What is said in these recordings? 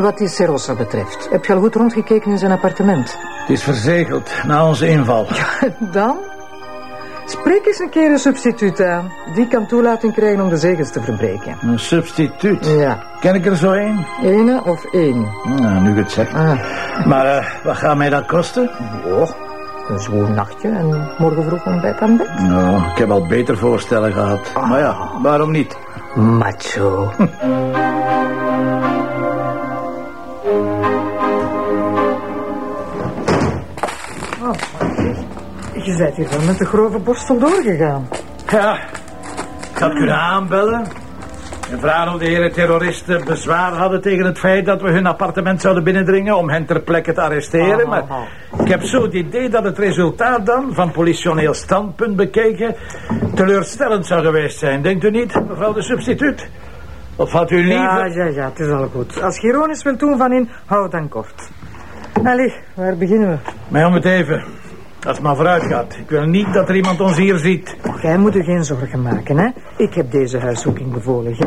Wat die Serossa betreft, heb je al goed rondgekeken in zijn appartement? Het is verzegeld na onze inval. Dan? Spreek eens een keer een substituut aan. Die kan toelating krijgen om de zegels te verbreken. Een substituut? Ja. Ken ik er zo één? Ene of één? Nou, nu het zeg. Ah. Maar eh, wat gaat mij dat kosten? Oh, een gewoon nachtje en morgen vroeg ontbijt aan bed. Nou, ik heb al beter voorstellen gehad. Maar ja, waarom niet? Macho. je bent hier wel met de grove borstel doorgegaan. Ja, ik had kunnen aanbellen. En vragen of de heren terroristen bezwaar hadden tegen het feit dat we hun appartement zouden binnendringen om hen ter plekke te arresteren. Maar ik heb zo het idee dat het resultaat dan, van politioneel standpunt bekeken, teleurstellend zou geweest zijn. Denkt u niet, mevrouw de substituut? Of had u liever... Ja, ja, ja, het is al goed. Als Gironis wil doen van in, hou dan kort. Allee, waar beginnen we? Maar om het even. Als het maar vooruit gaat. Ik wil niet dat er iemand ons hier ziet. Jij moet er geen zorgen maken, hè? Ik heb deze huiszoeking bevolen. hè.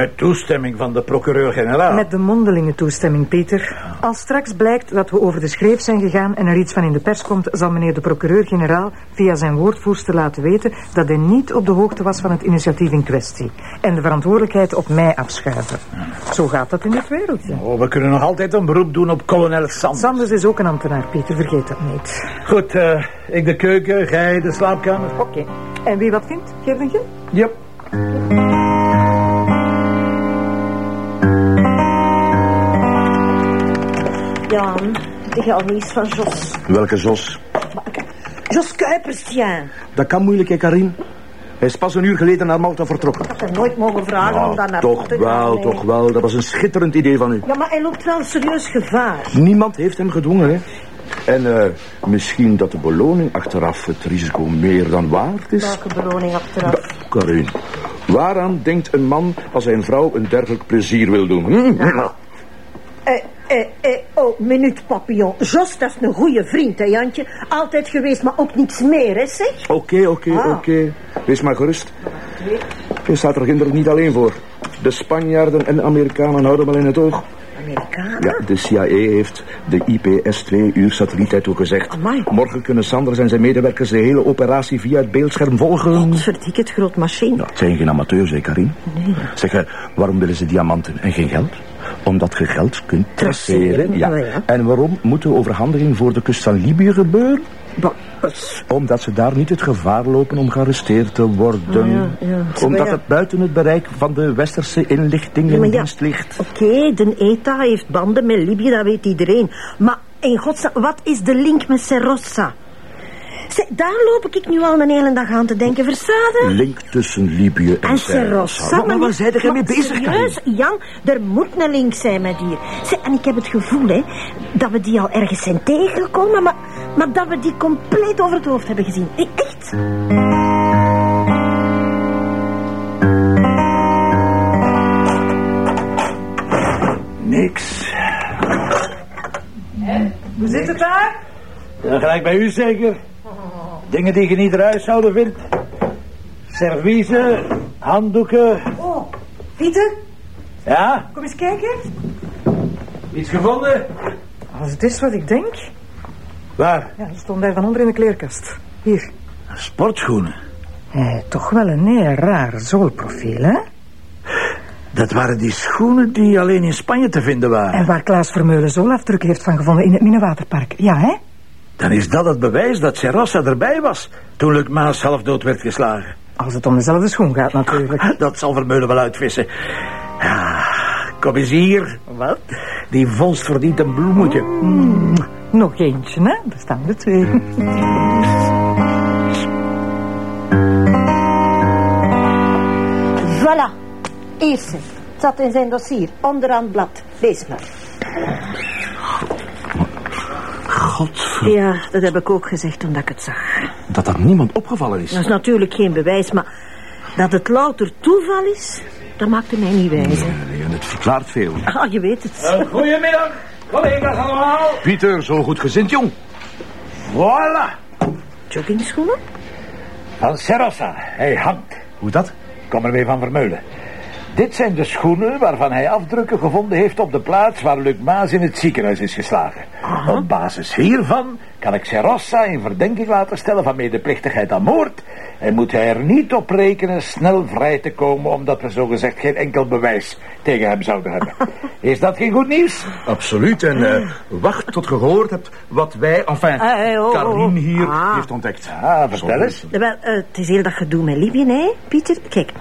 Met toestemming van de procureur-generaal. Met de mondelinge toestemming, Pieter. Als straks blijkt dat we over de schreef zijn gegaan en er iets van in de pers komt, zal meneer de procureur-generaal via zijn woordvoerster laten weten dat hij niet op de hoogte was van het initiatief in kwestie. En de verantwoordelijkheid op mij afschuiven. Zo gaat dat in dit wereldje. Oh, we kunnen nog altijd een beroep doen op kolonel Sanders. Sanders is ook een ambtenaar, Pieter, vergeet dat niet. Goed, eh, ik de keuken, jij de slaapkamer. Oké. En wie wat vindt, geef een gil. Yep. Jan, de gealmies van Jos. Welke Jos? Jos Kuipers, ja. Dat kan moeilijk, hè, Karin? Hij is pas een uur geleden naar Malta vertrokken. Ik had hem nooit mogen vragen om daar naar toch te gaan. wel, nee. toch wel. Dat was een schitterend idee van u. Ja, maar hij loopt wel een serieus gevaar. Niemand heeft hem gedwongen, hè. En eh, misschien dat de beloning achteraf het risico meer dan waard is? Welke beloning achteraf? Karin, waaraan denkt een man als hij een vrouw een dergelijk plezier wil doen? Hm? Eh, eh, eh, oh, minuut, papillon. Jos, dat is een goede vriend, hè, Jantje? Altijd geweest, maar ook niets meer, hè, zeg? Oké, oké, Ah. oké. Wees maar gerust. Je staat er kinderen niet alleen voor. De Spanjaarden en Amerikanen houden wel in het oog. Amerikanen? Ja, de CIA heeft de IPS 2 uur satelliet toegezegd. Amai. Morgen kunnen Sanders en zijn medewerkers de hele operatie via het beeldscherm volgen. Verdik het, groot machine. Het zijn geen amateurs, hè, Karin? Nee. Zeg, eh, waarom willen ze diamanten en geen geld? Omdat je geld kunt traceren. Traceren, Ja. ja. En waarom moet de overhandiging voor de kust van Libië gebeuren? Omdat ze daar niet het gevaar lopen om gearresteerd te worden. Oh ja, ja. Omdat Ja. het buiten het bereik van de westerse inlichtingendienst ligt. Oké, de ETA heeft banden met Libië, dat weet iedereen. Maar in godsnaam, wat is de link met Serrossa? Zeg, daar loop ik nu al een hele dag aan te denken, verstaat Link tussen Libië en, En Serrossa. Serrossa. Maar waar zijn jij mee bezig, Karin? Serieus, Jan, er moet een link zijn met hier. Zeg, en ik heb het gevoel, hè, dat we die al ergens zijn tegengekomen, maar, maar dat we die compleet over het hoofd hebben gezien. Eh, Echt? Niks. Hoe zit het daar? Ja, gelijk bij u zeker. Dingen die je niet eruit zouden vindt. Serviezen, handdoeken. Oh, Pieter, Ja, kom eens kijken. iets gevonden? Als het is wat ik denk. Waar? Ja, er stond daar van onder in de kleerkast. Hier. Sportschoenen. Eh, toch wel een heel raar zoolprofiel, hè? Dat waren die schoenen die alleen in Spanje te vinden waren. En waar Klaas Vermeulen zoolafdruk heeft van gevonden in het Minnewaterpark. Ja, hè? Dan is dat het bewijs dat Serrossa erbij was toen Luc Maas half dood werd geslagen. Als het om dezelfde schoen gaat, natuurlijk. Dat zal Vermeulen wel uitvissen. Ja, kom eens hier. Wat? Die vondst verdient een bloemetje. Nog eentje, hè? Er staan er twee. Voilà. Eerste. Het zat in zijn dossier, onderaan het blad. Lees maar. Godver... Ja, dat heb ik ook gezegd toen dat ik het zag. Dat dat niemand opgevallen is. Dat is natuurlijk geen bewijs, maar dat het louter toeval is, dat maakte mij niet wijs. hè. Nee, en het verklaart veel. Ah, je weet het. Uh, goedemiddag, collega's allemaal. Pieter, zo goed gezind, jong. Voilà. Joggingschoenen? Van Serrossa. Hij hangt. Hoe dat? Kom er weer van Vermeulen. Dit zijn de schoenen waarvan hij afdrukken gevonden heeft op de plaats waar Luc Maas in het ziekenhuis is geslagen. Op basis hiervan kan ik Serossa in verdenking laten stellen van medeplichtigheid aan moord. En moet hij er niet op rekenen snel vrij te komen, omdat we zogezegd geen enkel bewijs tegen hem zouden hebben. Is dat geen goed nieuws? Absoluut. En eh, wacht tot je gehoord hebt wat wij, enfin, Eh, eh, oh, oh, Karin hier ah. heeft ontdekt. Ah, vertel eens. Wel, het is heel dat gedoe met Libië, hè, Pieter? Kijk,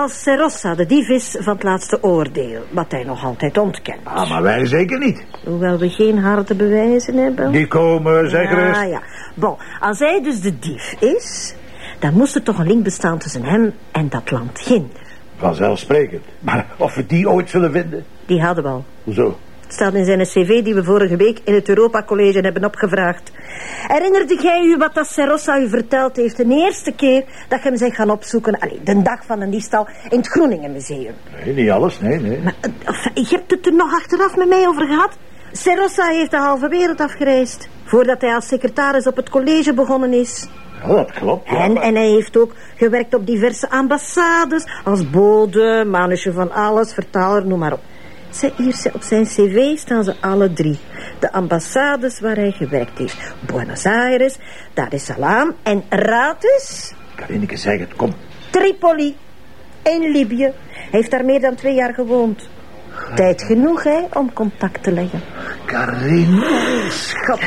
als Serossa de dief is van het laatste oordeel, wat hij nog altijd ontkent, Ah, maar wij zeker niet. hoewel we geen harde bewijzen hebben. Die komen, zeg gerust. Ah, ja. Bon, als hij dus de dief is, dan moest er toch een link bestaan tussen hem en dat land Ginder. Vanzelfsprekend. Maar of we die ooit zullen vinden? Die hadden we al. Hoezo? Het staat in zijn cv die we vorige week in het Europa College hebben opgevraagd. Herinnerde jij u wat dat Serossa u verteld heeft de eerste keer dat je hem zijn gaan opzoeken? Allee, de dag van een diefstal in het Groeningen Museum. Nee, niet alles, nee, nee. Maar eh, enfin, je hebt het er nog achteraf met mij over gehad. Serossa heeft de halve wereld afgereisd. Voordat hij als secretaris op het college begonnen is. Ja, dat klopt. ja, En, maar- en hij heeft ook gewerkt op diverse ambassades. Als bode, mannetje van alles, vertaler, noem maar op. Zij, hier op zijn cv staan ze alle drie. De ambassades waar hij gewerkt heeft. Buenos Aires, Dar es Salaam en raad eens, Karineke, zeg het, kom. Tripoli. In Libië. Hij heeft daar meer dan twee jaar gewoond. Tijd genoeg, hè, om contact te leggen. Karin, schat.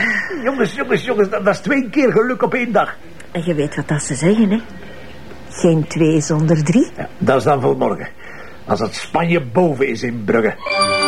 Jongens, jongens, jongens, dat, dat is twee keer geluk op één dag. En je weet wat dat ze zeggen, hè? Geen twee zonder drie. Ja, dat is dan voor morgen. Als het Spanje boven is in Brugge.